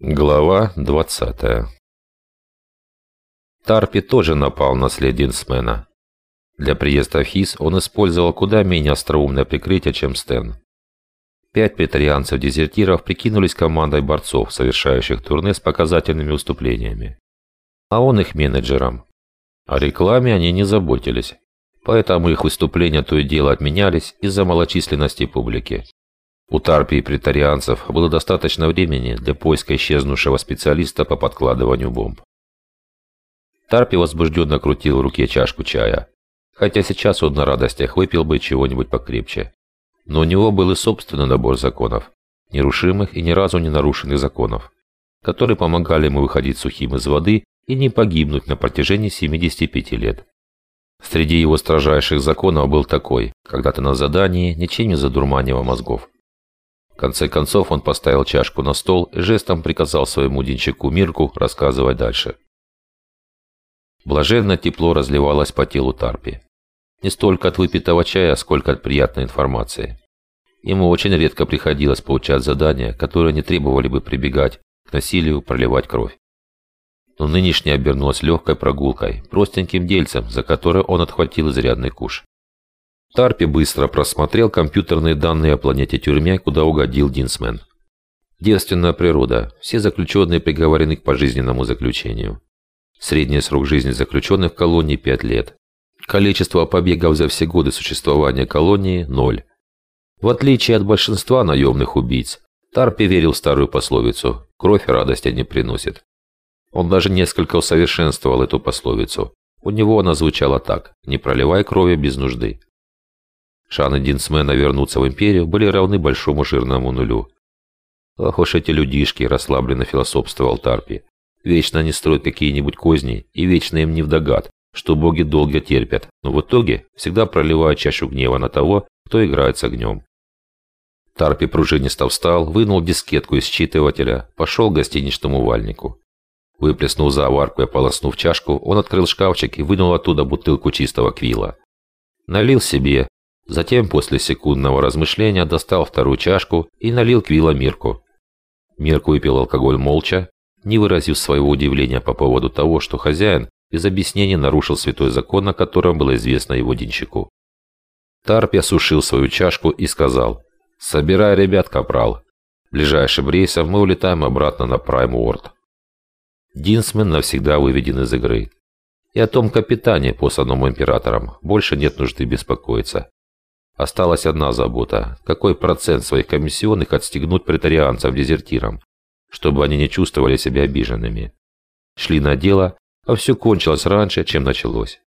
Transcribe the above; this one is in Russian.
Глава 20 Тарпи тоже напал на след Динсмена. Для приезда в Хис он использовал куда менее остроумное прикрытие, чем Стэн. Пять претарианцев-дезертиров прикинулись командой борцов, совершающих турне с показательными выступлениями. А он их менеджером. О рекламе они не заботились, поэтому их выступления то и дело отменялись из-за малочисленности публики. У Тарпи и претарианцев было достаточно времени для поиска исчезнувшего специалиста по подкладыванию бомб. Тарпи возбужденно крутил в руке чашку чая, хотя сейчас он на радостях выпил бы чего-нибудь покрепче. Но у него был и собственный набор законов, нерушимых и ни разу не нарушенных законов, которые помогали ему выходить сухим из воды и не погибнуть на протяжении 75 лет. Среди его строжайших законов был такой, когда ты на задании, ничем не задурманивая мозгов. Конце концов он поставил чашку на стол и жестом приказал своему денщику Мирку рассказывать дальше. Блаженно тепло разливалось по телу Тарпи. Не столько от выпитого чая, сколько от приятной информации. Ему очень редко приходилось получать задания, которые не требовали бы прибегать к насилию, проливать кровь. Но нынешнее обернулось легкой прогулкой, простеньким дельцем, за которое он отхватил изрядный куш. Тарпи быстро просмотрел компьютерные данные о планете-тюрьме, куда угодил Динсмен. Девственная природа. Все заключенные приговорены к пожизненному заключению. Средний срок жизни заключенных в колонии 5 лет. Количество побегов за все годы существования колонии – 0. В отличие от большинства наемных убийц, Тарпи верил в старую пословицу «кровь радости не приносит». Он даже несколько усовершенствовал эту пословицу. У него она звучала так «не проливай крови без нужды». Шаны Динсмена вернуться в Империю были равны большому жирному нулю. Ох уж эти людишки, расслабленно философствовал Тарпи. Вечно они строят какие-нибудь козни, и вечно им не вдогад, что боги долго терпят, но в итоге всегда проливают чашу гнева на того, кто играет с огнем. Тарпи пружинисто встал, вынул дискетку из считывателя, пошел к гостиничному вальнику. Выплеснув заварку и ополоснув чашку, он открыл шкафчик и вынул оттуда бутылку чистого квила. Налил себе, затем после секундного размышления достал вторую чашку и налил квила Мирку. Мирк выпил алкоголь молча, не выразив своего удивления по поводу того, что хозяин без объяснений нарушил святой закон, о котором было известно его денщику. Тарпи осушил свою чашку и сказал, «Собирай ребят, капрал. Ближайшим рейсом мы улетаем обратно на Прайм Уорд». Динсмен навсегда выведен из игры. И о том капитане, посланном императором, больше нет нужды беспокоиться. Осталась одна забота – какой процент своих комиссионных отстегнуть претарианцам-дезертирам, чтобы они не чувствовали себя обиженными. Шли на дело, а все кончилось раньше, чем началось.